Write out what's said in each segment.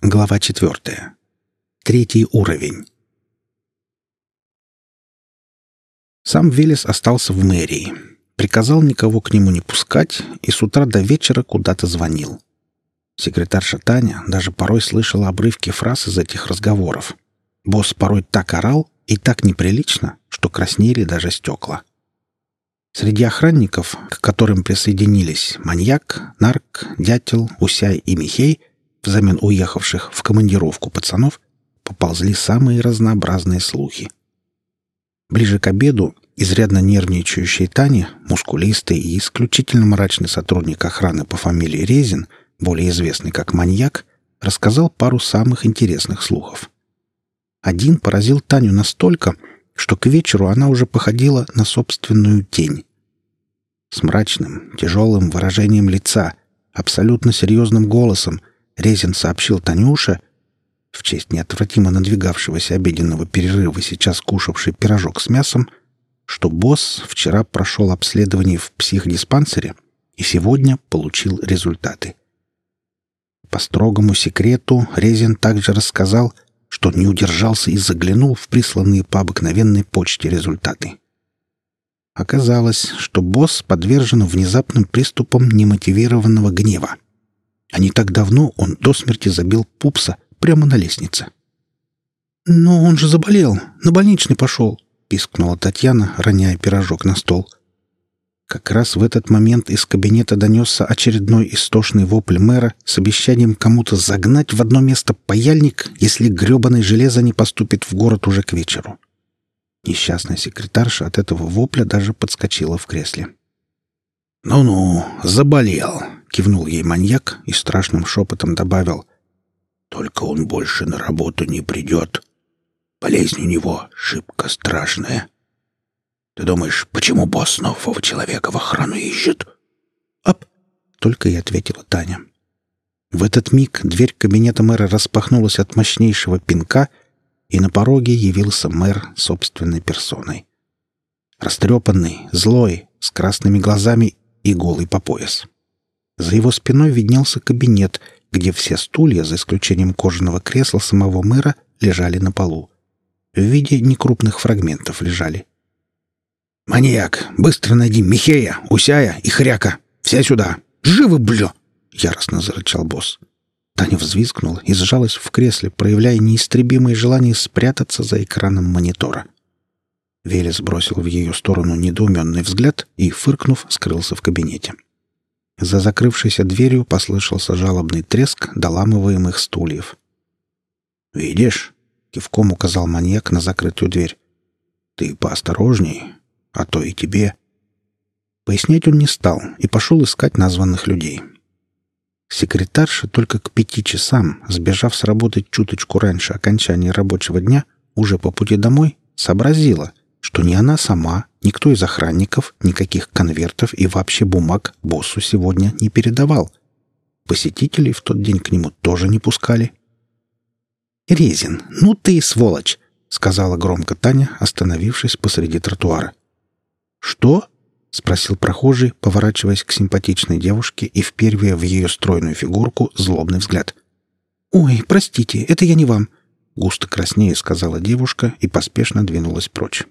Глава четвертая. Третий уровень. Сам Велес остался в мэрии. Приказал никого к нему не пускать и с утра до вечера куда-то звонил. Секретарша Таня даже порой слышала обрывки фраз из этих разговоров. Босс порой так орал и так неприлично, что краснели даже стекла. Среди охранников, к которым присоединились маньяк, нарк, дятел, усяй и михей, взамен уехавших в командировку пацанов, поползли самые разнообразные слухи. Ближе к обеду изрядно нервничающий Таня, мускулистый и исключительно мрачный сотрудник охраны по фамилии Резин, более известный как маньяк, рассказал пару самых интересных слухов. Один поразил Таню настолько, что к вечеру она уже походила на собственную тень. С мрачным, тяжелым выражением лица, абсолютно серьезным голосом Резин сообщил Танюше, в честь неотвратимо надвигавшегося обеденного перерыва сейчас кушавший пирожок с мясом, что босс вчера прошел обследование в психдиспансере и сегодня получил результаты. По строгому секрету Резин также рассказал, что не удержался и заглянул в присланные по обыкновенной почте результаты. Оказалось, что босс подвержен внезапным приступам немотивированного гнева. А не так давно он до смерти забил пупса прямо на лестнице. «Но он же заболел, на больничный пошел», — пискнула Татьяна, роняя пирожок на стол. Как раз в этот момент из кабинета донесся очередной истошный вопль мэра с обещанием кому-то загнать в одно место паяльник, если грёбаное железо не поступит в город уже к вечеру. Несчастная секретарша от этого вопля даже подскочила в кресле. «Ну-ну, заболел», — кивнул ей маньяк и страшным шепотом добавил. «Только он больше на работу не придет. Болезнь у него шибко страшная. Ты думаешь, почему босс нового человека в охрану ищет?» «Ап!» — только и ответила Таня. В этот миг дверь кабинета мэра распахнулась от мощнейшего пинка, и на пороге явился мэр собственной персоной. Растрепанный, злой, с красными глазами и голый по пояс. За его спиной виднелся кабинет, где все стулья, за исключением кожаного кресла самого мэра, лежали на полу. В виде некрупных фрагментов лежали. «Маньяк! Быстро найди Михея, Усяя и Хряка! Все сюда! Живы, блё!» — яростно зарычал босс. Таня взвизгнула и сжалась в кресле, проявляя неистребимое желание спрятаться за экраном монитора. Велес бросил в ее сторону недоуменный взгляд и, фыркнув, скрылся в кабинете. За закрывшейся дверью послышался жалобный треск доламываемых стульев. «Видишь?» — кивком указал маньяк на закрытую дверь. «Ты поосторожней, а то и тебе». Пояснять он не стал и пошел искать названных людей. Секретарша только к пяти часам, сбежав с работы чуточку раньше окончания рабочего дня, уже по пути домой, сообразила, что ни она сама, никто из охранников, никаких конвертов и вообще бумаг боссу сегодня не передавал. Посетителей в тот день к нему тоже не пускали. «Резин, ну ты и сволочь!» — сказала громко Таня, остановившись посреди тротуара. «Что?» — спросил прохожий, поворачиваясь к симпатичной девушке и впервые в ее стройную фигурку злобный взгляд. «Ой, простите, это я не вам», — густо краснее сказала девушка и поспешно двинулась прочь.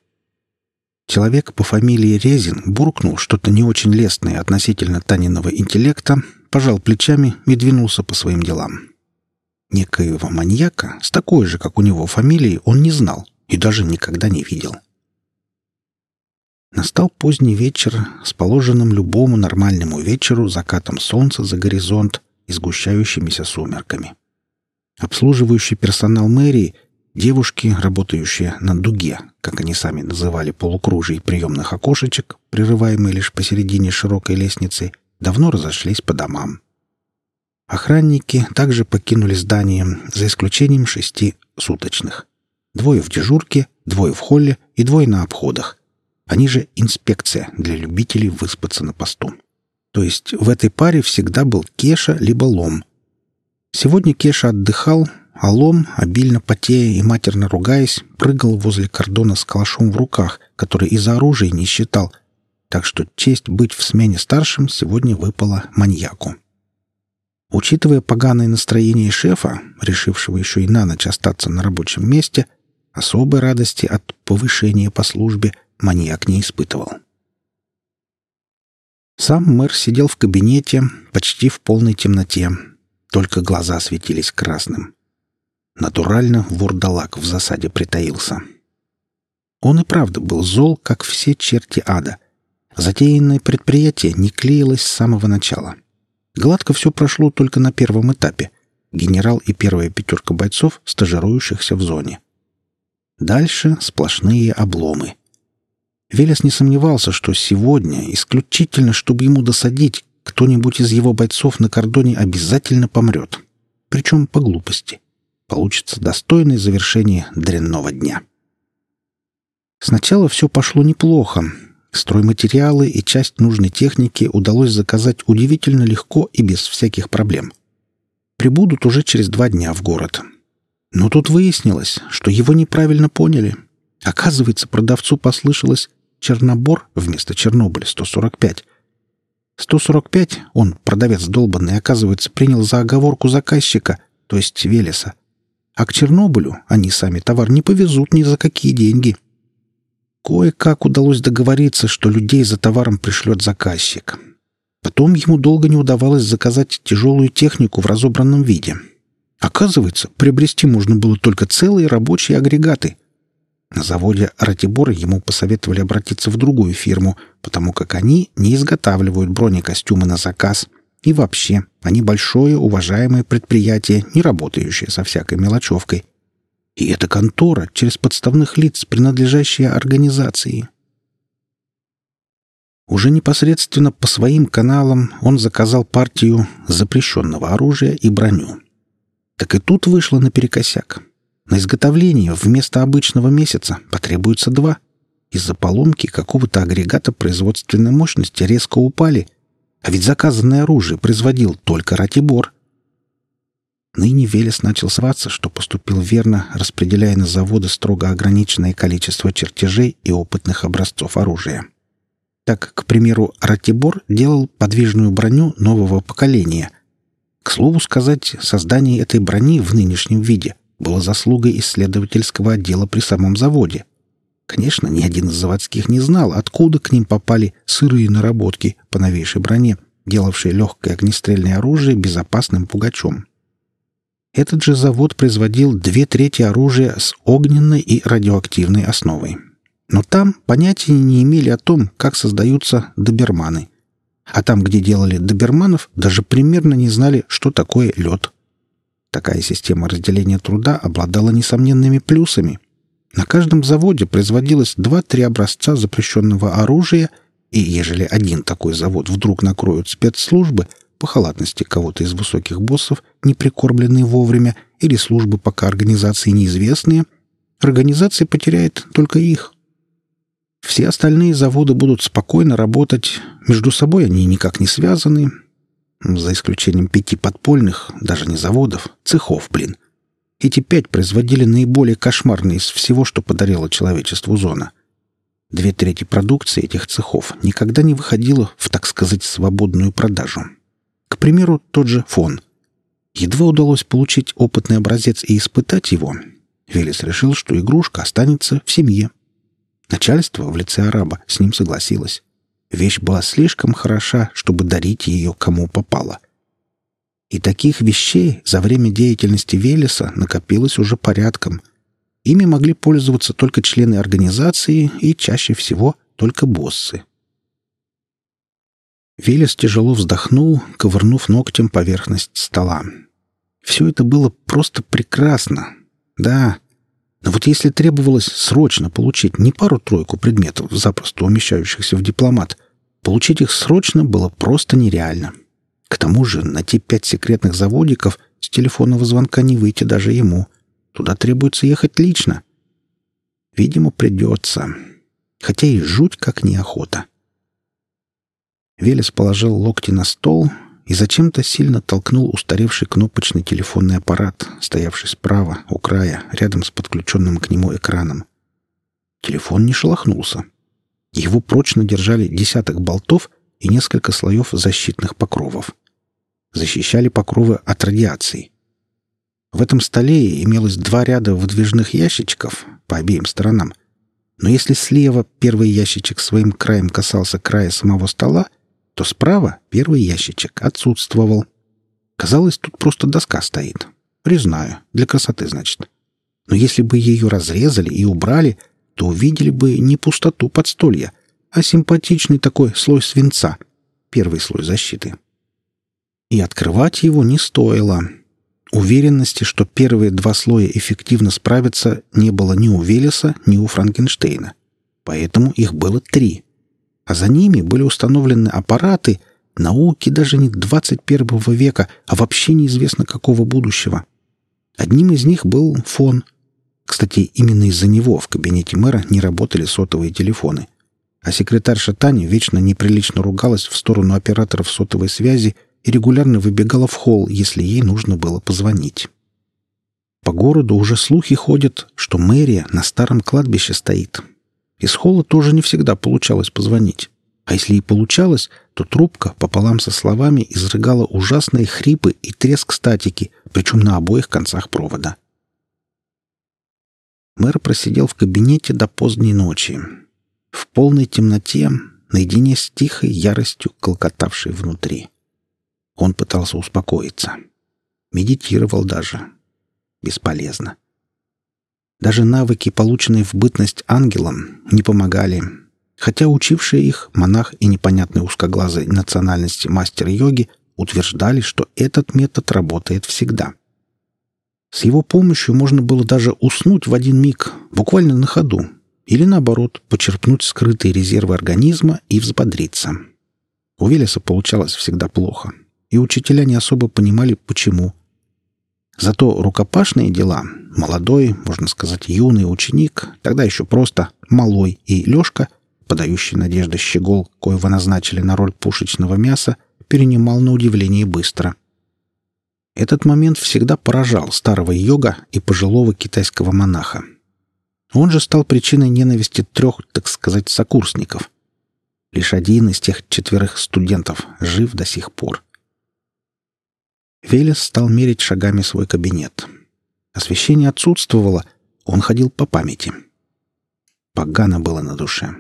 Человек по фамилии Резин буркнул что-то не очень лестное относительно Таниного интеллекта, пожал плечами и двинулся по своим делам. Некоего маньяка с такой же, как у него, фамилией он не знал и даже никогда не видел. Настал поздний вечер с положенным любому нормальному вечеру закатом солнца за горизонт и сгущающимися сумерками. Обслуживающий персонал мэрии — Девушки, работающие на дуге, как они сами называли полукружий приемных окошечек, прерываемые лишь посередине широкой лестницы, давно разошлись по домам. Охранники также покинули здание, за исключением шести суточных. Двое в дежурке, двое в холле и двое на обходах. Они же инспекция для любителей выспаться на посту. То есть в этой паре всегда был Кеша либо Лом. Сегодня Кеша отдыхал, а лом, обильно потея и матерно ругаясь, прыгал возле кордона с калашом в руках, который из оружия не считал, так что честь быть в смене старшим сегодня выпала маньяку. Учитывая поганое настроение шефа, решившего еще и на ночь остаться на рабочем месте, особой радости от повышения по службе маньяк не испытывал. Сам мэр сидел в кабинете почти в полной темноте, только глаза светились красным. Натурально вурдалак в засаде притаился. Он и правда был зол, как все черти ада. Затеянное предприятие не клеилось с самого начала. Гладко все прошло только на первом этапе. Генерал и первая пятерка бойцов, стажирующихся в зоне. Дальше сплошные обломы. Велес не сомневался, что сегодня, исключительно чтобы ему досадить, кто-нибудь из его бойцов на кордоне обязательно помрет. Причем по глупости получится достойное завершение дрянного дня. Сначала все пошло неплохо. Стройматериалы и часть нужной техники удалось заказать удивительно легко и без всяких проблем. Прибудут уже через два дня в город. Но тут выяснилось, что его неправильно поняли. Оказывается, продавцу послышалось «Чернобор» вместо «Чернобыль» 145. 145 он, продавец долбанный, оказывается, принял за оговорку заказчика, то есть Велеса, а к Чернобылю они сами товар не повезут ни за какие деньги. Кое-как удалось договориться, что людей за товаром пришлет заказчик. Потом ему долго не удавалось заказать тяжелую технику в разобранном виде. Оказывается, приобрести можно было только целые рабочие агрегаты. На заводе «Ратибор» ему посоветовали обратиться в другую фирму, потому как они не изготавливают бронекостюмы на заказ — и вообще, они большое уважаемое предприятие, не работающее со всякой мелочевкой. И это контора через подставных лиц, принадлежащая организации. Уже непосредственно по своим каналам он заказал партию запрещенного оружия и броню. Так и тут вышло наперекосяк. На изготовление вместо обычного месяца потребуется два. Из-за поломки какого-то агрегата производственной мощности резко упали – а ведь заказанное оружие производил только Ратибор. Ныне Велес начал сваться, что поступил верно, распределяя на заводы строго ограниченное количество чертежей и опытных образцов оружия. Так, к примеру, Ратибор делал подвижную броню нового поколения. К слову сказать, создание этой брони в нынешнем виде было заслугой исследовательского отдела при самом заводе — Конечно, ни один из заводских не знал, откуда к ним попали сырые наработки по новейшей броне, делавшие легкое огнестрельное оружие безопасным пугачом. Этот же завод производил две трети оружия с огненной и радиоактивной основой. Но там понятия не имели о том, как создаются доберманы. А там, где делали доберманов, даже примерно не знали, что такое лед. Такая система разделения труда обладала несомненными плюсами – на каждом заводе производилось два-три образца запрещенного оружия, и ежели один такой завод вдруг накроют спецслужбы по халатности кого-то из высоких боссов, не прикормленные вовремя, или службы пока организации неизвестные, организация потеряет только их. Все остальные заводы будут спокойно работать, между собой они никак не связаны, за исключением пяти подпольных, даже не заводов, цехов, блин — эти пять производили наиболее кошмарные из всего, что подарила человечеству зона. Две трети продукции этих цехов никогда не выходила в, так сказать, свободную продажу. К примеру, тот же фон. Едва удалось получить опытный образец и испытать его, Велес решил, что игрушка останется в семье. Начальство в лице араба с ним согласилось. Вещь была слишком хороша, чтобы дарить ее кому попало. И таких вещей за время деятельности Велеса накопилось уже порядком. Ими могли пользоваться только члены организации и чаще всего только боссы. Велес тяжело вздохнул, ковырнув ногтем поверхность стола. Все это было просто прекрасно. Да, но вот если требовалось срочно получить не пару-тройку предметов, запросто умещающихся в дипломат, получить их срочно было просто нереально. — к тому же на те пять секретных заводиков с телефонного звонка не выйти даже ему. Туда требуется ехать лично. Видимо, придется. Хотя и жуть как неохота. Велес положил локти на стол и зачем-то сильно толкнул устаревший кнопочный телефонный аппарат, стоявший справа, у края, рядом с подключенным к нему экраном. Телефон не шелохнулся. Его прочно держали десяток болтов и несколько слоев защитных покровов. защищали покровы от радиации. В этом столе имелось два ряда выдвижных ящичков по обеим сторонам. Но если слева первый ящичек своим краем касался края самого стола, то справа первый ящичек отсутствовал. Казалось, тут просто доска стоит. Резная, для красоты, значит. Но если бы ее разрезали и убрали, то увидели бы не пустоту подстолья, а симпатичный такой слой свинца, первый слой защиты. И открывать его не стоило. Уверенности, что первые два слоя эффективно справятся, не было ни у Велеса, ни у Франкенштейна. Поэтому их было три. А за ними были установлены аппараты науки даже не 21 века, а вообще неизвестно какого будущего. Одним из них был фон. Кстати, именно из-за него в кабинете мэра не работали сотовые телефоны. А секретарша Таня вечно неприлично ругалась в сторону операторов сотовой связи и регулярно выбегала в холл, если ей нужно было позвонить. По городу уже слухи ходят, что мэрия на старом кладбище стоит. Из холла тоже не всегда получалось позвонить. А если и получалось, то трубка пополам со словами изрыгала ужасные хрипы и треск статики, причем на обоих концах провода. Мэр просидел в кабинете до поздней ночи. В полной темноте, наедине с тихой яростью, колкотавшей внутри. Он пытался успокоиться. Медитировал даже. Бесполезно. Даже навыки, полученные в бытность ангелом, не помогали. Хотя учившие их монах и непонятный узкоглазой национальности мастер йоги утверждали, что этот метод работает всегда. С его помощью можно было даже уснуть в один миг, буквально на ходу, или наоборот, почерпнуть скрытые резервы организма и взбодриться. У Велеса получалось всегда плохо и учителя не особо понимали, почему. Зато рукопашные дела, молодой, можно сказать, юный ученик, тогда еще просто малой и Лешка, подающий надежды щегол, коего назначили на роль пушечного мяса, перенимал на удивление быстро. Этот момент всегда поражал старого йога и пожилого китайского монаха. Он же стал причиной ненависти трех, так сказать, сокурсников. Лишь один из тех четверых студентов жив до сих пор. Велес стал мерить шагами свой кабинет. Освещение отсутствовало, он ходил по памяти. Погано было на душе.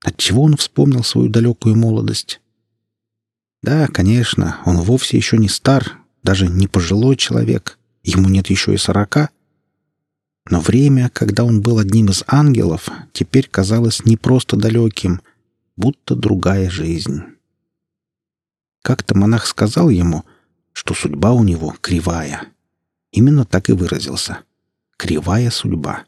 Отчего он вспомнил свою далекую молодость? Да, конечно, он вовсе еще не стар, даже не пожилой человек, ему нет еще и сорока. Но время, когда он был одним из ангелов, теперь казалось не просто далеким, будто другая жизнь. Как-то монах сказал ему, что судьба у него кривая. Именно так и выразился. Кривая судьба.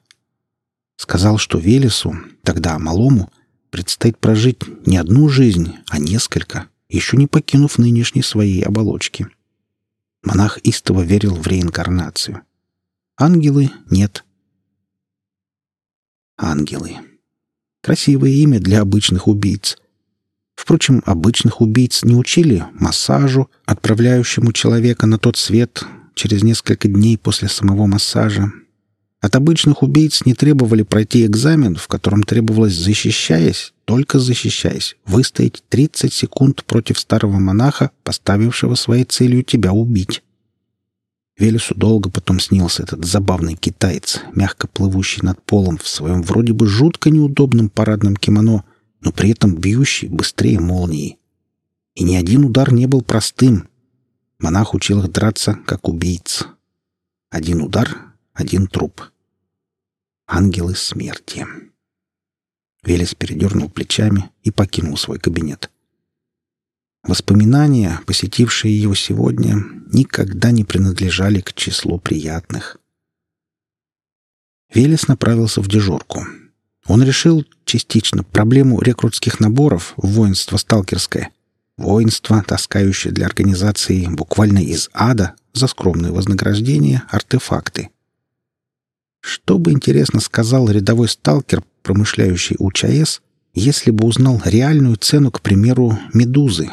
Сказал, что Велесу, тогда малому, предстоит прожить не одну жизнь, а несколько, еще не покинув нынешней своей оболочки. Монах истово верил в реинкарнацию. Ангелы — нет. Ангелы. Красивое имя для обычных убийц. Впрочем, обычных убийц не учили массажу, отправляющему человека на тот свет через несколько дней после самого массажа. От обычных убийц не требовали пройти экзамен, в котором требовалось, защищаясь, только защищаясь, выстоять 30 секунд против старого монаха, поставившего своей целью тебя убить. Велесу долго потом снился этот забавный китаец, мягко плывущий над полом в своем вроде бы жутко неудобном парадном кимоно — но при этом бьющий быстрее молнии. И ни один удар не был простым. Монах учил их драться, как убийц. Один удар — один труп. Ангелы смерти. Велес передернул плечами и покинул свой кабинет. Воспоминания, посетившие его сегодня, никогда не принадлежали к числу приятных. Велес направился в дежурку — он решил частично проблему рекрутских наборов в воинство сталкерское. Воинство, таскающее для организации буквально из ада за скромное вознаграждение артефакты. Что бы интересно сказал рядовой сталкер, промышляющий у ЧАЭС, если бы узнал реальную цену, к примеру, медузы?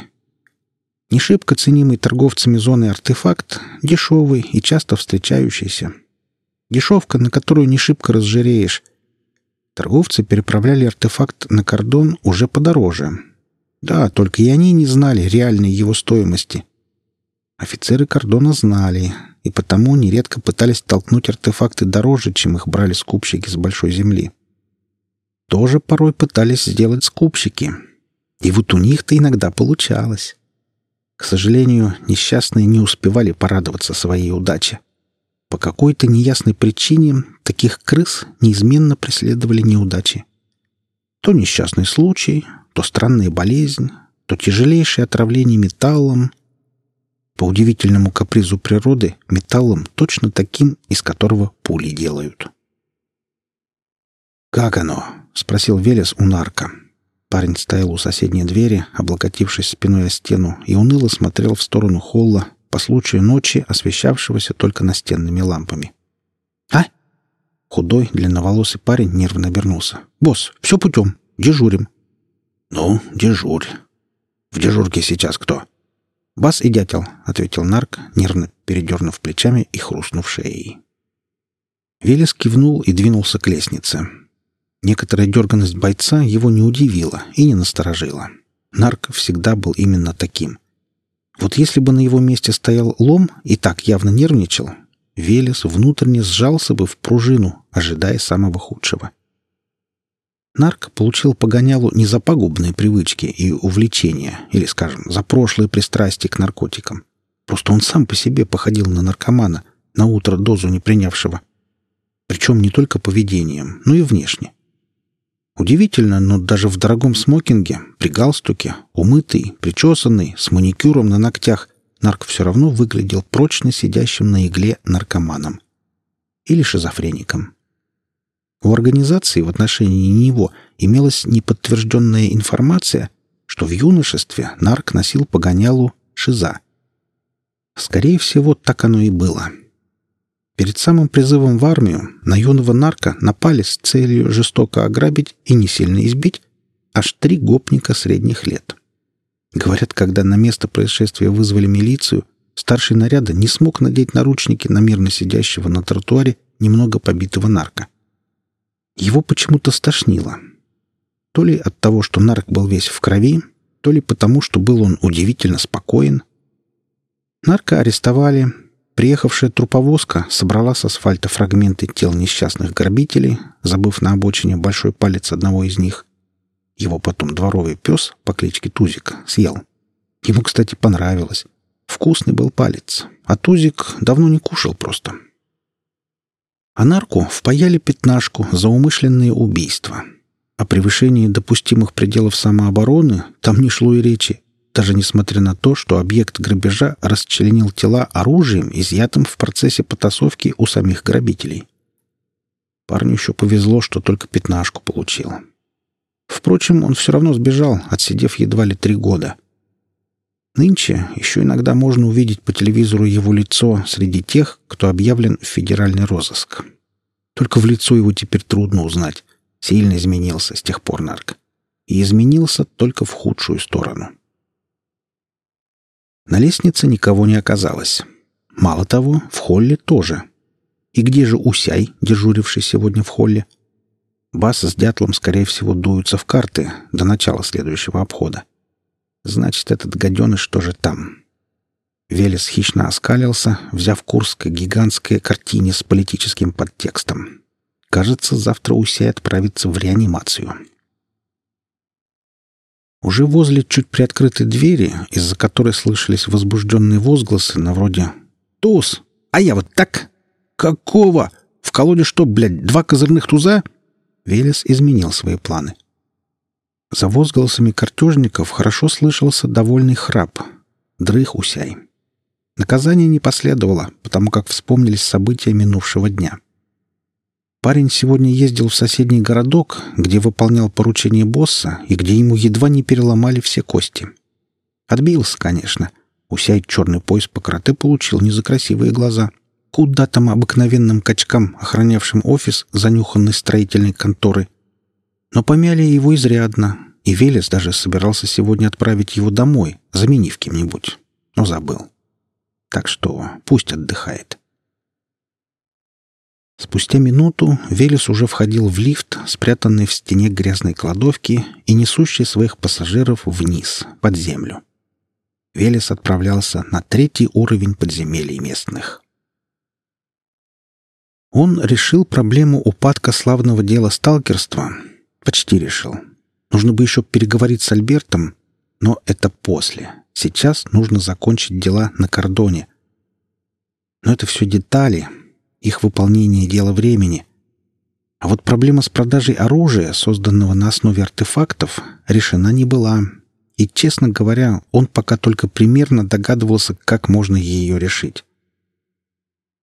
Не шибко ценимый торговцами зоны артефакт, дешевый и часто встречающийся. Дешевка, на которую не шибко разжиреешь, Торговцы переправляли артефакт на кордон уже подороже. Да, только и они не знали реальной его стоимости. Офицеры кордона знали, и потому нередко пытались толкнуть артефакты дороже, чем их брали скупщики с большой земли. Тоже порой пытались сделать скупщики. И вот у них-то иногда получалось. К сожалению, несчастные не успевали порадоваться своей удаче. По какой-то неясной причине таких крыс неизменно преследовали неудачи. То несчастный случай, то странная болезнь, то тяжелейшее отравление металлом. По удивительному капризу природы, металлом точно таким, из которого пули делают. «Как оно?» — спросил Велес у нарка. Парень стоял у соседней двери, облокотившись спиной о стену, и уныло смотрел в сторону холла, по случаю ночи, освещавшегося только настенными лампами. «А?» Худой, длинноволосый парень нервно обернулся. «Босс, все путем. Дежурим». «Ну, дежурь. В дежурке сейчас кто?» «Бас и дятел», — ответил нарк, нервно передернув плечами и хрустнув шеей. Велес кивнул и двинулся к лестнице. Некоторая дерганность бойца его не удивила и не насторожила. Нарк всегда был именно таким. Вот если бы на его месте стоял лом и так явно нервничал, Велес внутренне сжался бы в пружину, ожидая самого худшего. Нарк получил погонялу не за пагубные привычки и увлечения, или, скажем, за прошлые пристрастия к наркотикам. Просто он сам по себе походил на наркомана, на утро дозу не принявшего. Причем не только поведением, но и внешне. Удивительно, но даже в дорогом смокинге, при галстуке, умытый, причесанный, с маникюром на ногтях, нарк все равно выглядел прочно сидящим на игле наркоманом. Или шизофреником. У организации в отношении него имелась неподтвержденная информация, что в юношестве нарк носил погонялу шиза. Скорее всего, так оно и было. — Перед самым призывом в армию на юного нарка напали с целью жестоко ограбить и не сильно избить аж три гопника средних лет. Говорят, когда на место происшествия вызвали милицию, старший наряда не смог надеть наручники на мирно сидящего на тротуаре немного побитого нарка. Его почему-то стошнило. То ли от того, что нарк был весь в крови, то ли потому, что был он удивительно спокоен. Нарка арестовали, Приехавшая труповозка собрала с асфальта фрагменты тел несчастных грабителей, забыв на обочине большой палец одного из них. Его потом дворовый пес по кличке Тузик съел. Ему, кстати, понравилось. Вкусный был палец, а Тузик давно не кушал просто. А нарку впаяли пятнашку за умышленные убийства. О превышении допустимых пределов самообороны там не шло и речи даже несмотря на то, что объект грабежа расчленил тела оружием, изъятым в процессе потасовки у самих грабителей. Парню еще повезло, что только пятнашку получил. Впрочем, он все равно сбежал, отсидев едва ли три года. Нынче еще иногда можно увидеть по телевизору его лицо среди тех, кто объявлен в федеральный розыск. Только в лицо его теперь трудно узнать. Сильно изменился с тех пор нарк. И изменился только в худшую сторону. На лестнице никого не оказалось. Мало того, в холле тоже. И где же Усяй, дежуривший сегодня в холле? Бас с дятлом, скорее всего, дуются в карты до начала следующего обхода. Значит, этот гаденыш тоже там. Велес хищно оскалился, взяв курс к гигантской картине с политическим подтекстом. Кажется, завтра Усяй отправится в реанимацию. Уже возле чуть приоткрытой двери, из-за которой слышались возбужденные возгласы на вроде «Туз! А я вот так! Какого? В колоде что, блядь, два козырных туза?» Велес изменил свои планы. За возгласами картежников хорошо слышался довольный храп. Дрых усяй. Наказание не последовало, потому как вспомнились события минувшего дня. Парень сегодня ездил в соседний городок, где выполнял поручение босса и где ему едва не переломали все кости. Отбился, конечно. Усяй черный пояс по карате получил не за красивые глаза. Куда там обыкновенным качкам, охранявшим офис занюханной строительной конторы. Но помяли его изрядно, и Велес даже собирался сегодня отправить его домой, заменив кем-нибудь. Но забыл. Так что пусть отдыхает. Спустя минуту Велес уже входил в лифт, спрятанный в стене грязной кладовки и несущий своих пассажиров вниз, под землю. Велес отправлялся на третий уровень подземелий местных. Он решил проблему упадка славного дела сталкерства. Почти решил. Нужно бы еще переговорить с Альбертом, но это после. Сейчас нужно закончить дела на кордоне. Но это все детали. Их выполнение — дело времени. А вот проблема с продажей оружия, созданного на основе артефактов, решена не была. И, честно говоря, он пока только примерно догадывался, как можно ее решить.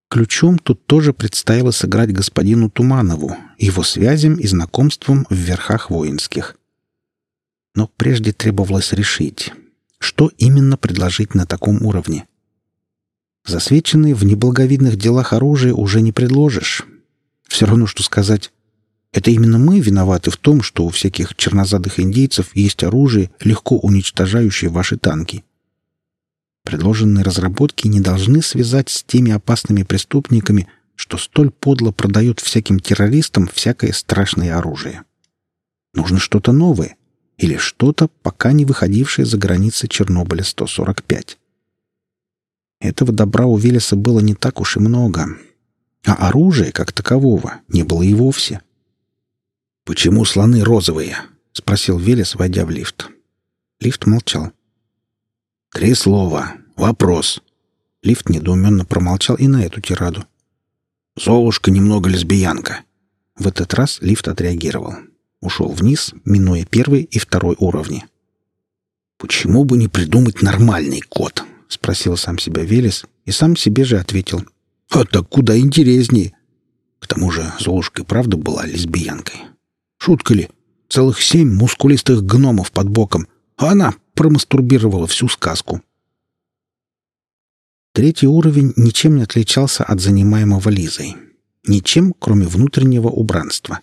Ключом тут тоже предстояло сыграть господину Туманову, его связям и знакомствам в верхах воинских. Но прежде требовалось решить, что именно предложить на таком уровне. Засвеченные в неблаговидных делах оружие уже не предложишь. Все равно, что сказать, это именно мы виноваты в том, что у всяких чернозадых индейцев есть оружие, легко уничтожающее ваши танки. Предложенные разработки не должны связать с теми опасными преступниками, что столь подло продают всяким террористам всякое страшное оружие. Нужно что-то новое или что-то, пока не выходившее за границы Чернобыля-145. Этого добра у Велеса было не так уж и много, а оружия, как такового, не было и вовсе. «Почему слоны розовые?» — спросил Велес, войдя в лифт. Лифт молчал. «Три слова. Вопрос». Лифт недоуменно промолчал и на эту тираду. «Золушка немного лесбиянка». В этот раз лифт отреагировал. Ушел вниз, минуя первый и второй уровни. «Почему бы не придумать нормальный код?» — спросил сам себя Велес и сам себе же ответил. «А так куда интереснее!» К тому же Золушка и правда была лесбиянкой. Шутка ли? Целых семь мускулистых гномов под боком, а она промастурбировала всю сказку. Третий уровень ничем не отличался от занимаемого Лизой. Ничем, кроме внутреннего убранства.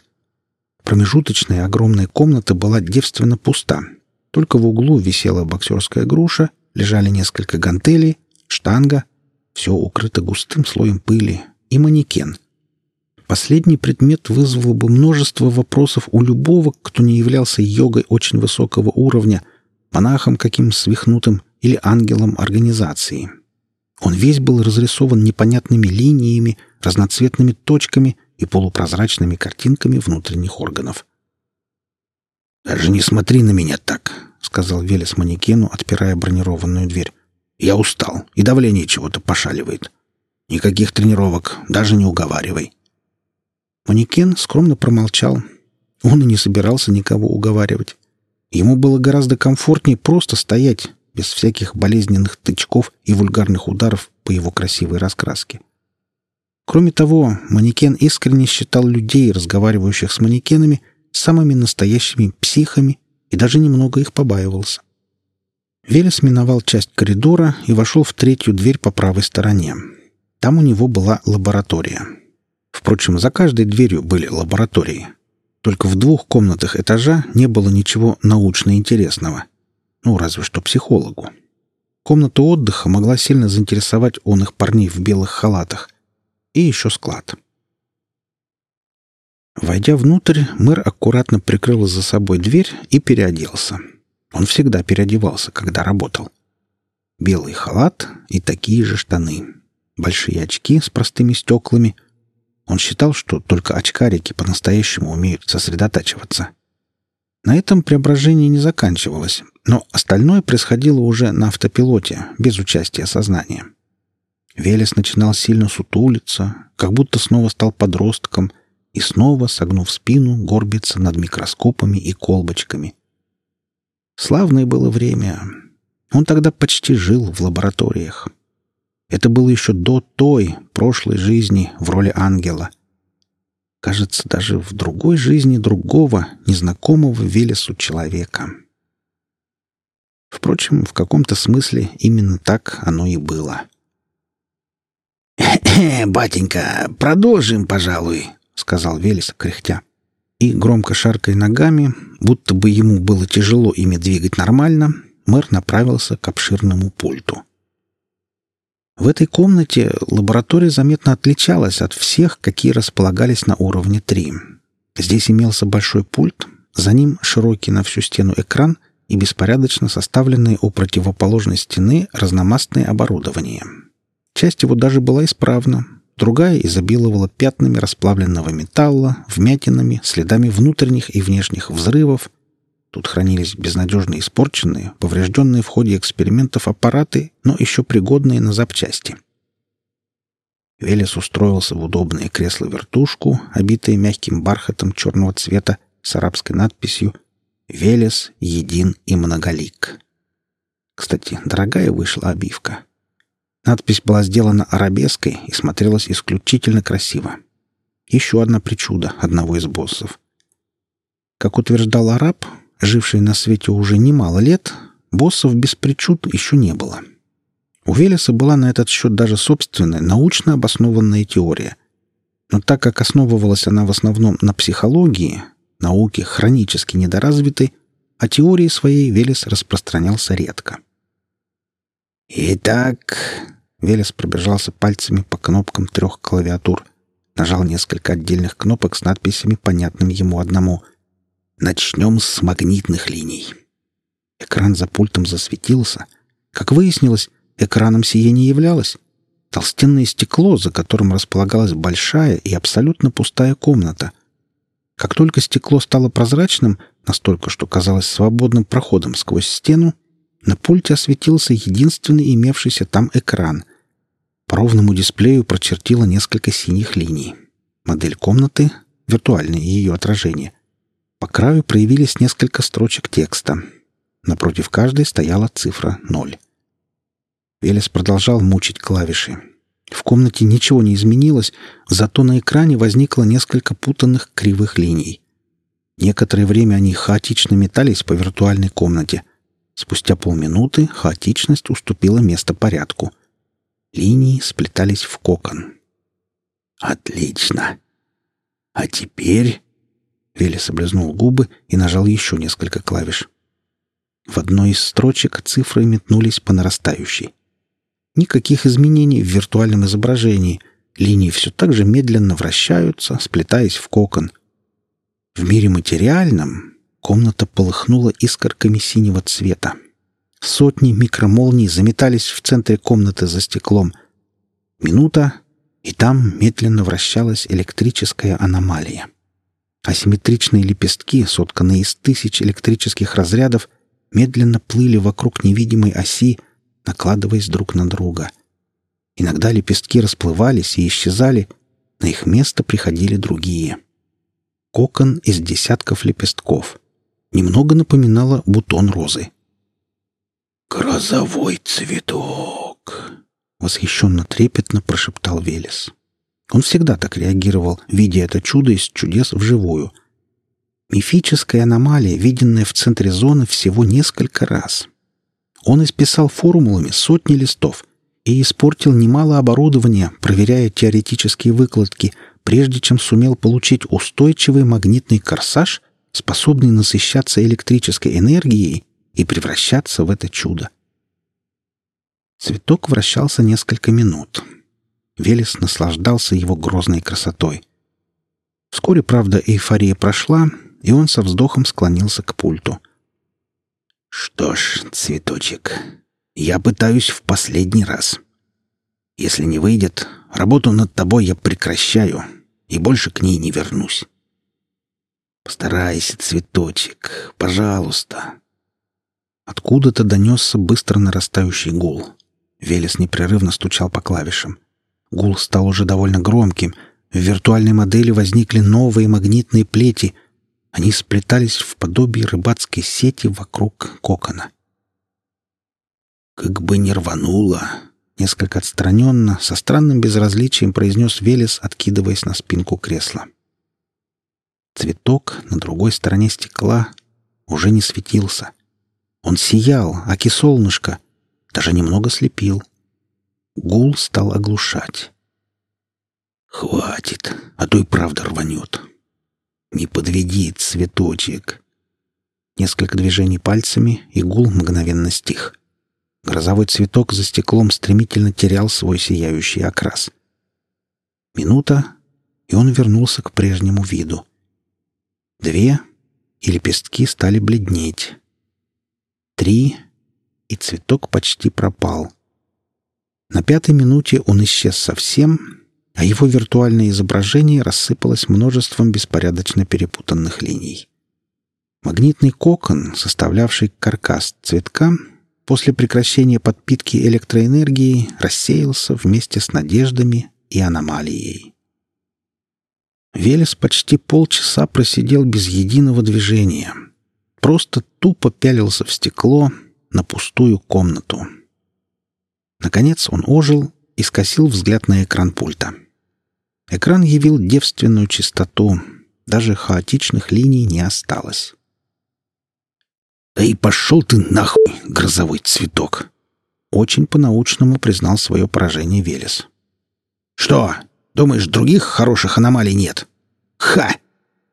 Промежуточная огромная комната была девственно пуста. Только в углу висела боксерская груша, лежали несколько гантелей, штанга, все укрыто густым слоем пыли, и манекен. Последний предмет вызвал бы множество вопросов у любого, кто не являлся йогой очень высокого уровня — монахом каким свихнутым или ангелом организации. Он весь был разрисован непонятными линиями, разноцветными точками и полупрозрачными картинками внутренних органов. «Даже не смотри на меня так», — сказал Велес манекену, отпирая бронированную дверь. «Я устал, и давление чего-то пошаливает. Никаких тренировок, даже не уговаривай». Манекен скромно промолчал. Он и не собирался никого уговаривать. Ему было гораздо комфортнее просто стоять, без всяких болезненных тычков и вульгарных ударов по его красивой раскраске. Кроме того, манекен искренне считал людей, разговаривающих с манекенами, самыми настоящими психами и даже немного их побаивался. Велес миновал часть коридора и вошел в третью дверь по правой стороне. Там у него была лаборатория. Впрочем, за каждой дверью были лаборатории. Только в двух комнатах этажа не было ничего научно интересного. Ну, разве что психологу. Комната отдыха могла сильно заинтересовать он их парней в белых халатах. И еще склад. Войдя внутрь, мэр аккуратно прикрыл за собой дверь и переоделся. Он всегда переодевался, когда работал. Белый халат и такие же штаны. Большие очки с простыми стеклами — он считал, что только очкарики по-настоящему умеют сосредотачиваться. На этом преображение не заканчивалось, но остальное происходило уже на автопилоте, без участия сознания. Велес начинал сильно сутулиться, как будто снова стал подростком и снова, согнув спину, горбиться над микроскопами и колбочками. Славное было время. Он тогда почти жил в лабораториях. Это было еще до той, прошлой жизни в роли ангела. Кажется, даже в другой жизни другого, незнакомого Велесу человека. Впрочем, в каком-то смысле именно так оно и было. «Э, батенька, продолжим, пожалуй», — сказал Велес, кряхтя. И, громко шаркая ногами, будто бы ему было тяжело ими двигать нормально, мэр направился к обширному пульту. В этой комнате лаборатория заметно отличалась от всех, какие располагались на уровне 3. Здесь имелся большой пульт, за ним широкий на всю стену экран и беспорядочно составленное у противоположной стены разномастное оборудование. Часть его даже была исправна, другая изобиловала пятнами расплавленного металла, вмятинами, следами внутренних и внешних взрывов. Тут хранились безнадежно испорченные, поврежденные в ходе экспериментов аппараты, но еще пригодные на запчасти. Велес устроился в удобное кресло-вертушку, обитое мягким бархатом черного цвета с арабской надписью «Велес един и многолик». Кстати, дорогая вышла обивка. Надпись была сделана арабеской и смотрелась исключительно красиво. Еще одна причуда одного из боссов. Как утверждал араб, живший на свете уже немало лет, боссов без причуд еще не было. У Велеса была на этот счет даже собственная, научно обоснованная теория. Но так как основывалась она в основном на психологии, науке хронически недоразвитой, о теории своей Велес распространялся редко. «Итак...» — Велес пробежался пальцами по кнопкам трех клавиатур, нажал несколько отдельных кнопок с надписями, понятными ему одному. «Начнем с магнитных линий». Экран за пультом засветился. Как выяснилось, экраном сие не являлось. Толстенное стекло, за которым располагалась большая и абсолютно пустая комната. Как только стекло стало прозрачным, настолько, что казалось свободным проходом сквозь стену, на пульте осветился единственный имевшийся там экран. По ровному дисплею прочертило несколько синих линий. Модель комнаты, виртуальное ее отражение. По краю проявились несколько строчек текста. Напротив каждой стояла цифра 0. Велес продолжал мучить клавиши. В комнате ничего не изменилось, зато на экране возникло несколько путанных кривых линий. Некоторое время они хаотично метались по виртуальной комнате. Спустя полминуты хаотичность уступила место порядку. Линии сплетались в кокон. «Отлично! А теперь...» Велес облизнул губы и нажал еще несколько клавиш. В одной из строчек цифры метнулись по нарастающей. Никаких изменений в виртуальном изображении. Линии все так же медленно вращаются, сплетаясь в кокон. В мире материальном комната полыхнула искорками синего цвета. Сотни микромолний заметались в центре комнаты за стеклом. Минута, и там медленно вращалась электрическая аномалия. Асимметричные лепестки, сотканные из тысяч электрических разрядов, медленно плыли вокруг невидимой оси, накладываясь друг на друга. Иногда лепестки расплывались и исчезали, на их место приходили другие. Кокон из десятков лепестков. Немного напоминало бутон розы. «Грозовой цветок!» — восхищенно-трепетно прошептал Велес. Он всегда так реагировал, видя это чудо из чудес вживую. Мифическая аномалия, виденная в центре зоны всего несколько раз — он исписал формулами сотни листов и испортил немало оборудования, проверяя теоретические выкладки, прежде чем сумел получить устойчивый магнитный корсаж, способный насыщаться электрической энергией и превращаться в это чудо. Цветок вращался несколько минут. Велес наслаждался его грозной красотой. Вскоре, правда, эйфория прошла, и он со вздохом склонился к пульту. «Что ж, цветочек, я пытаюсь в последний раз. Если не выйдет, работу над тобой я прекращаю и больше к ней не вернусь. Постарайся, цветочек, пожалуйста». Откуда-то донесся быстро нарастающий гул. Велес непрерывно стучал по клавишам. Гул стал уже довольно громким. В виртуальной модели возникли новые магнитные плети — они сплетались в подобие рыбацкой сети вокруг кокона. «Как бы не рвануло!» — несколько отстраненно, со странным безразличием произнес Велес, откидываясь на спинку кресла. Цветок на другой стороне стекла уже не светился. Он сиял, аки солнышко, даже немного слепил. Гул стал оглушать. «Хватит, а то и правда рванет», «Не подведи, цветочек!» Несколько движений пальцами, и гул мгновенно стих. Грозовой цветок за стеклом стремительно терял свой сияющий окрас. Минута, и он вернулся к прежнему виду. Две, и лепестки стали бледнеть. три, и цветок почти пропал. На пятой минуте он исчез совсем, а его виртуальное изображение рассыпалось множеством беспорядочно перепутанных линий. Магнитный кокон, составлявший каркас цветка, после прекращения подпитки электроэнергией рассеялся вместе с надеждами и аномалией. Велес почти полчаса просидел без единого движения. Просто тупо пялился в стекло на пустую комнату. Наконец он ожил и скосил взгляд на экран пульта. Экран явил девственную чистоту. Даже хаотичных линий не осталось. «Да и пошел ты нахуй, грозовой цветок!» Очень по-научному признал свое поражение Велес. «Что, думаешь, других хороших аномалий нет?» «Ха!»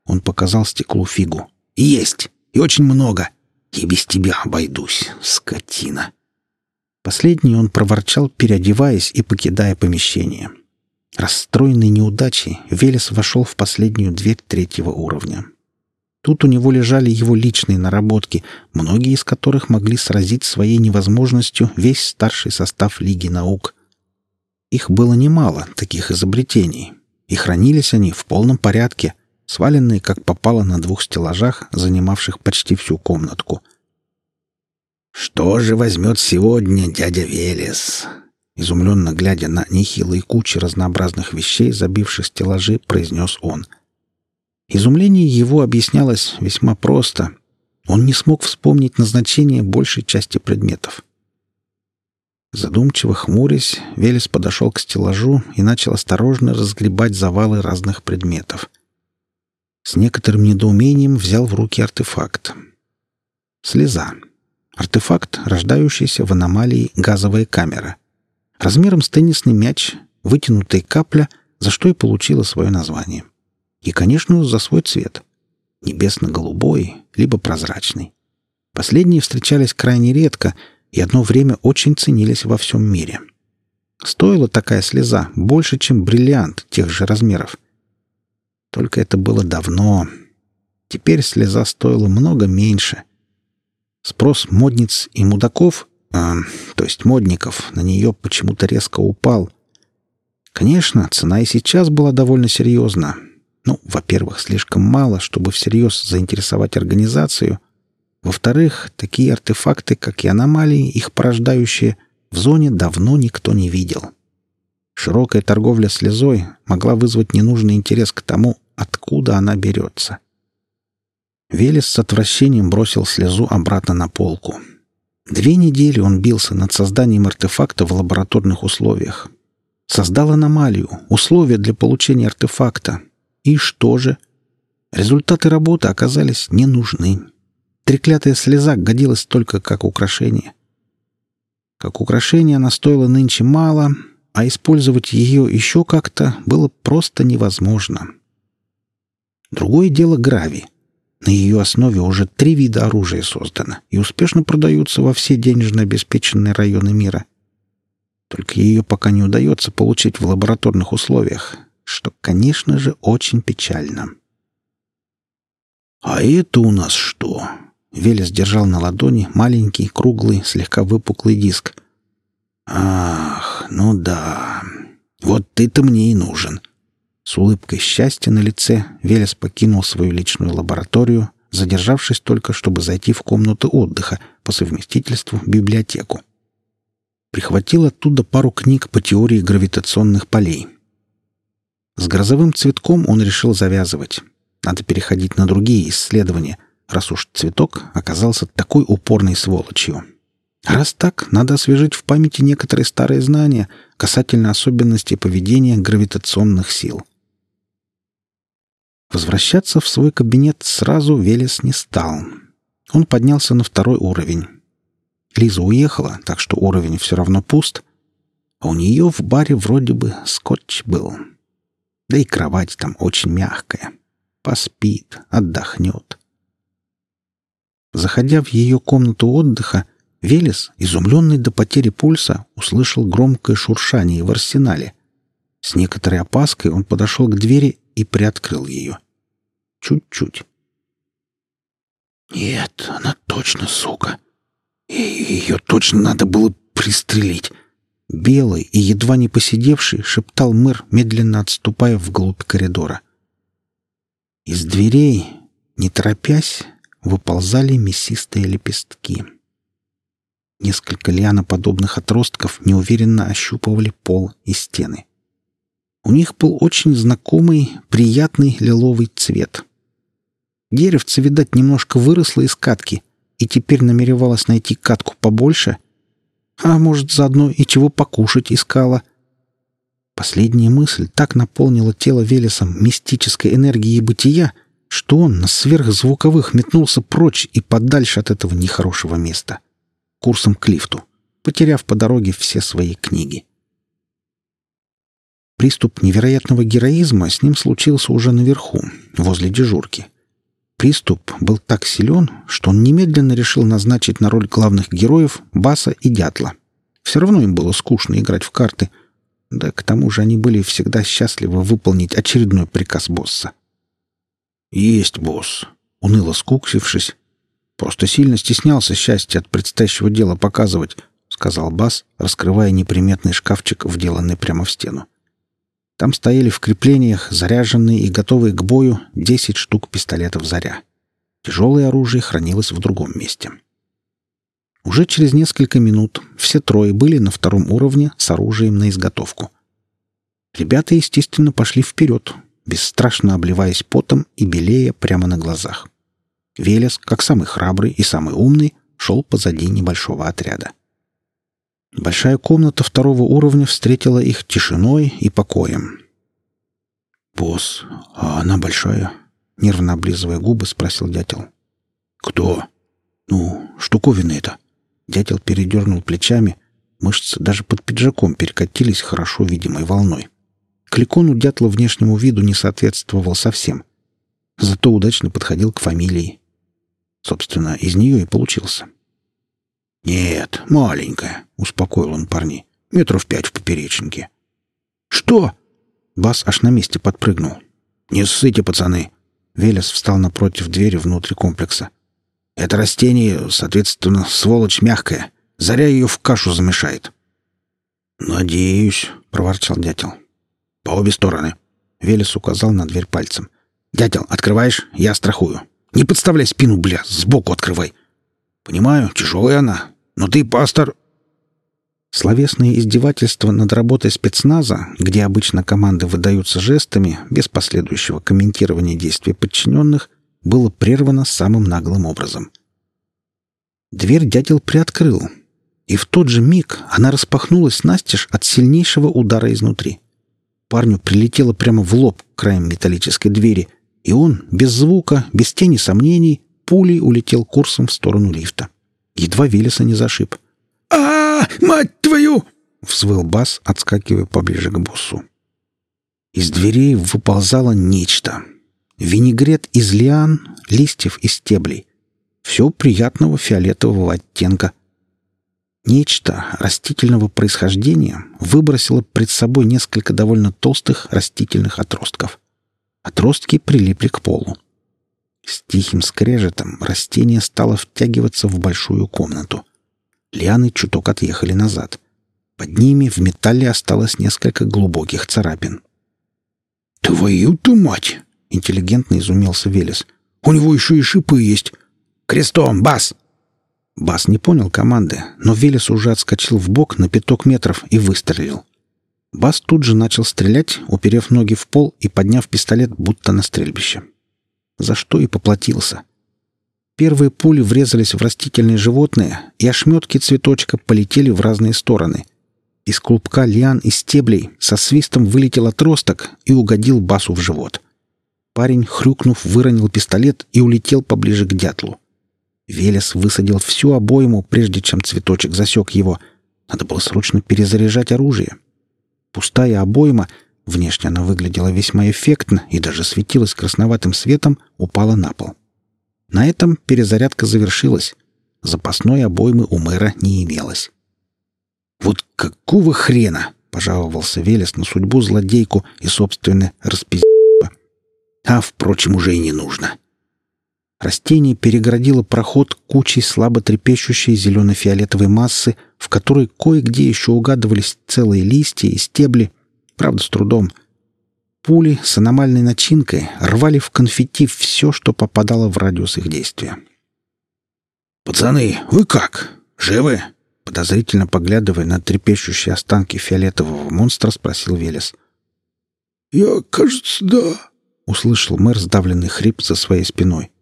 Он показал стеклу фигу. «Есть! И очень много! И без тебя обойдусь, скотина!» Последний он проворчал, переодеваясь и покидая помещение. Расстроенный неудачей, Велес вошел в последнюю дверь третьего уровня. Тут у него лежали его личные наработки, многие из которых могли сразить своей невозможностью весь старший состав Лиги наук. Их было немало, таких изобретений, и хранились они в полном порядке, сваленные как попало на двух стеллажах, занимавших почти всю комнатку. «Что же возьмет сегодня дядя Велес?» Изумленно глядя на нехилые кучи разнообразных вещей, забивших стеллажи, произнес он. Изумление его объяснялось весьма просто. Он не смог вспомнить назначение большей части предметов. Задумчиво хмурясь, Велес подошел к стеллажу и начал осторожно разгребать завалы разных предметов. С некоторым недоумением взял в руки артефакт. Слеза. Артефакт, рождающийся в аномалии газовая камера — размером с теннисный мяч, вытянутая капля, за что и получила свое название. И, конечно, за свой цвет. Небесно-голубой, либо прозрачный. Последние встречались крайне редко и одно время очень ценились во всем мире. Стоила такая слеза больше, чем бриллиант тех же размеров. Только это было давно. Теперь слеза стоила много меньше. Спрос модниц и мудаков а, то есть модников, на нее почему-то резко упал. Конечно, цена и сейчас была довольно серьезна. Ну, во-первых, слишком мало, чтобы всерьез заинтересовать организацию. Во-вторых, такие артефакты, как и аномалии, их порождающие, в зоне давно никто не видел. Широкая торговля слезой могла вызвать ненужный интерес к тому, откуда она берется. Велес с отвращением бросил слезу обратно на полку — Две недели он бился над созданием артефакта в лабораторных условиях. Создал аномалию, условия для получения артефакта. И что же? Результаты работы оказались не нужны. Треклятая слеза годилась только как украшение. Как украшение она стоила нынче мало, а использовать ее еще как-то было просто невозможно. Другое дело гравий. На ее основе уже три вида оружия создано и успешно продаются во все денежно обеспеченные районы мира. Только ее пока не удается получить в лабораторных условиях, что, конечно же, очень печально. «А это у нас что?» Велес держал на ладони маленький, круглый, слегка выпуклый диск. «Ах, ну да, вот ты-то мне и нужен. С улыбкой счастья на лице Велес покинул свою личную лабораторию, задержавшись только, чтобы зайти в комнату отдыха, по совместительству библиотеку. Прихватил оттуда пару книг по теории гравитационных полей. С грозовым цветком он решил завязывать. Надо переходить на другие исследования, раз уж цветок оказался такой упорной сволочью. Раз так, надо освежить в памяти некоторые старые знания касательно особенностей поведения гравитационных сил. Возвращаться в свой кабинет сразу Велес не стал. Он поднялся на второй уровень. Лиза уехала, так что уровень все равно пуст. А у нее в баре вроде бы скотч был. Да и кровать там очень мягкая. Поспит, отдохнет. Заходя в ее комнату отдыха, Велес, изумленный до потери пульса, услышал громкое шуршание в арсенале. С некоторой опаской он подошел к двери и приоткрыл ее. Чуть-чуть. «Нет, она точно сука. Ее точно надо было пристрелить. Белый и едва не посидевший шептал мэр, медленно отступая вглубь коридора. Из дверей, не торопясь, выползали мясистые лепестки. Несколько лианоподобных отростков неуверенно ощупывали пол и стены. У них был очень знакомый, приятный лиловый цвет. Деревце, видать, немножко выросло из катки и теперь намеревалось найти катку побольше, а может, заодно и чего покушать искала. Последняя мысль так наполнила тело Велесом мистической энергией бытия, что он на сверхзвуковых метнулся прочь и подальше от этого нехорошего места. Курсом к лифту, потеряв по дороге все свои книги. Приступ невероятного героизма с ним случился уже наверху, возле дежурки. Приступ был так силен, что он немедленно решил назначить на роль главных героев Баса и Дятла. Все равно им было скучно играть в карты, да к тому же они были всегда счастливы выполнить очередной приказ босса. «Есть, босс», — уныло скуксившись. «Просто сильно стеснялся счастья от предстоящего дела показывать», — сказал Бас, раскрывая неприметный шкафчик, вделанный прямо в стену. Там стояли в креплениях, заряженные и готовые к бою, 10 штук пистолетов «Заря». Тяжелое оружие хранилось в другом месте. Уже через несколько минут все трое были на втором уровне с оружием на изготовку. Ребята, естественно, пошли вперед, бесстрашно обливаясь потом и белея прямо на глазах. Велес, как самый храбрый и самый умный, шел позади небольшого отряда. Большая комната второго уровня встретила их тишиной и покоем. «Босс, а она большая?» — нервно облизывая губы, спросил дятел. «Кто?» «Ну, штуковина это». Дятел передернул плечами, мышцы даже под пиджаком перекатились хорошо видимой волной. Кликону дятла внешнему виду не соответствовал совсем. Зато удачно подходил к фамилии. Собственно, из нее и получился. «Нет, маленькая», — успокоил он парней. «Метров пять в поперечнике». «Что?» Бас аж на месте подпрыгнул. «Не ссыте, пацаны!» Велес встал напротив двери внутри комплекса. «Это растение, соответственно, сволочь мягкая. Заря ее в кашу замешает». «Надеюсь», — проворчал дятел. «По обе стороны». Велес указал на дверь пальцем. «Дятел, открываешь? Я страхую. Не подставляй спину, бля, сбоку открывай». «Понимаю, тяжелая она, но ты, пастор...» Словесные издевательства над работой спецназа, где обычно команды выдаются жестами, без последующего комментирования действий подчиненных, было прервано самым наглым образом. Дверь дятел приоткрыл, и в тот же миг она распахнулась настежь от сильнейшего удара изнутри. Парню прилетело прямо в лоб краем металлической двери, и он, без звука, без тени сомнений, пулей улетел курсом в сторону лифта. Едва Велеса не зашиб. а, Мать твою!» — взвыл Бас, отскакивая поближе к боссу. Из дверей выползало нечто. Винегрет из лиан, листьев и стеблей. Все приятного фиолетового оттенка. Нечто растительного происхождения выбросило пред собой несколько довольно толстых растительных отростков. Отростки прилипли к полу. С тихим скрежетом растение стало втягиваться в большую комнату. Лианы чуток отъехали назад. Под ними в металле осталось несколько глубоких царапин. «Твою-то мать!» — интеллигентно изумился Велес. «У него еще и шипы есть! Крестом, бас!» Бас не понял команды, но Велес уже отскочил в бок на пяток метров и выстрелил. Бас тут же начал стрелять, уперев ноги в пол и подняв пистолет, будто на стрельбище за что и поплатился. Первые пули врезались в растительные животные, и ошметки цветочка полетели в разные стороны. Из клубка лиан и стеблей со свистом вылетел отросток и угодил Басу в живот. Парень, хрюкнув, выронил пистолет и улетел поближе к дятлу. Велес высадил всю обойму, прежде чем цветочек засек его. Надо было срочно перезаряжать оружие. Пустая обойма Внешне она выглядела весьма эффектно и даже светилась красноватым светом, упала на пол. На этом перезарядка завершилась. Запасной обоймы у мэра не имелось. «Вот какого хрена!» — пожаловался Велес на судьбу злодейку и собственное распиздство. «А, впрочем, уже и не нужно». Растение перегородило проход кучей слабо трепещущей зелено-фиолетовой массы, в которой кое-где еще угадывались целые листья и стебли, правда, с трудом. Пули с аномальной начинкой рвали в конфетти все, что попадало в радиус их действия. «Пацаны, вы как? Живы?» Подозрительно поглядывая на трепещущие останки фиолетового монстра, спросил Велес. «Я, кажется, да», — услышал мэр сдавленный хрип за своей спиной.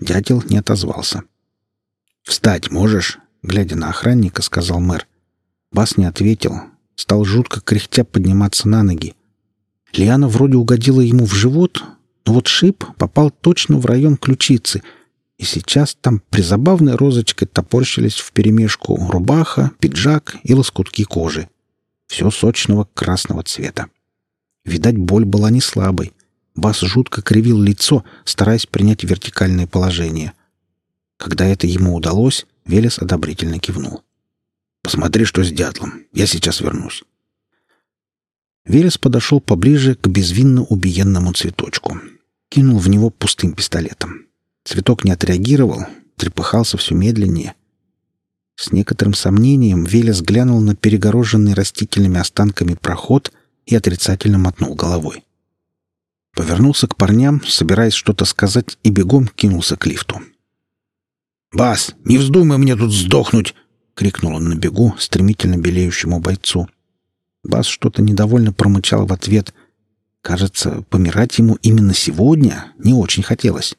Дятел не отозвался. «Встать можешь?» — глядя на охранника, сказал мэр. Бас не ответил. Стал жутко кряхтя подниматься на ноги. Лиана вроде угодила ему в живот, но вот шип попал точно в район ключицы, и сейчас там призабавной розочкой топорщились вперемешку рубаха, пиджак и лоскутки кожи. Все сочного красного цвета. Видать, боль была не слабой. Бас жутко кривил лицо, стараясь принять вертикальное положение. Когда это ему удалось, Велес одобрительно кивнул. «Посмотри, что с дятлом. Я сейчас вернусь». Велес подошел поближе к безвинно убиенному цветочку. Кинул в него пустым пистолетом. Цветок не отреагировал, трепыхался все медленнее. С некоторым сомнением Велес глянул на перегороженный растительными останками проход и отрицательно мотнул головой. Повернулся к парням, собираясь что-то сказать, и бегом кинулся к лифту. «Бас, не вздумай мне тут сдохнуть!» — крикнул он на бегу стремительно белеющему бойцу. Бас что-то недовольно промычал в ответ. Кажется, помирать ему именно сегодня не очень хотелось.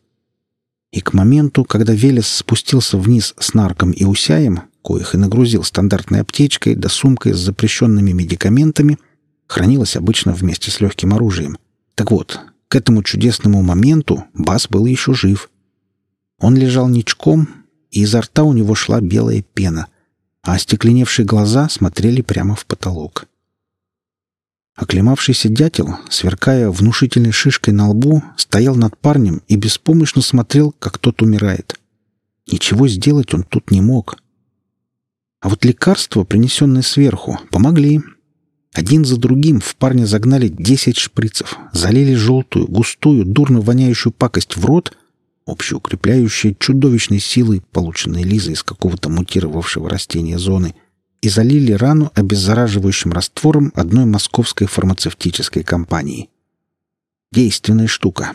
И к моменту, когда Велес спустился вниз с нарком и усяем, коих и нагрузил стандартной аптечкой да сумкой с запрещенными медикаментами, хранилась обычно вместе с легким оружием — так вот, к этому чудесному моменту Бас был еще жив. Он лежал ничком, и изо рта у него шла белая пена, а остекленевшие глаза смотрели прямо в потолок. Оклемавшийся дятел, сверкая внушительной шишкой на лбу, стоял над парнем и беспомощно смотрел, как тот умирает. Ничего сделать он тут не мог. А вот лекарства, принесенные сверху, помогли — один за другим в парня загнали десять шприцев, залили желтую, густую, дурно воняющую пакость в рот, общеукрепляющую чудовищной силой, полученной Лизой из какого-то мутировавшего растения зоны, и залили рану обеззараживающим раствором одной московской фармацевтической компании. Действенная штука.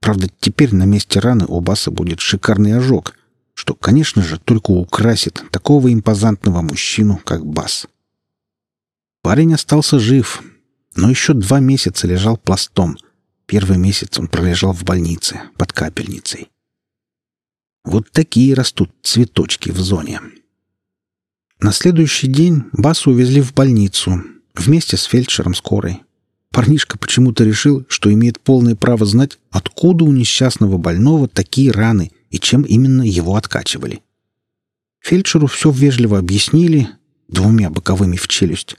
Правда, теперь на месте раны у Баса будет шикарный ожог, что, конечно же, только украсит такого импозантного мужчину, как Бас. Парень остался жив, но еще два месяца лежал пластом. Первый месяц он пролежал в больнице, под капельницей. Вот такие растут цветочки в зоне. На следующий день Басу увезли в больницу вместе с фельдшером скорой. Парнишка почему-то решил, что имеет полное право знать, откуда у несчастного больного такие раны и чем именно его откачивали. Фельдшеру все вежливо объяснили, двумя боковыми в челюсть,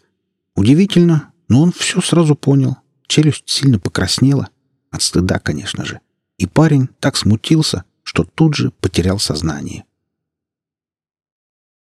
Удивительно, но он все сразу понял. Челюсть сильно покраснела. От стыда, конечно же. И парень так смутился, что тут же потерял сознание.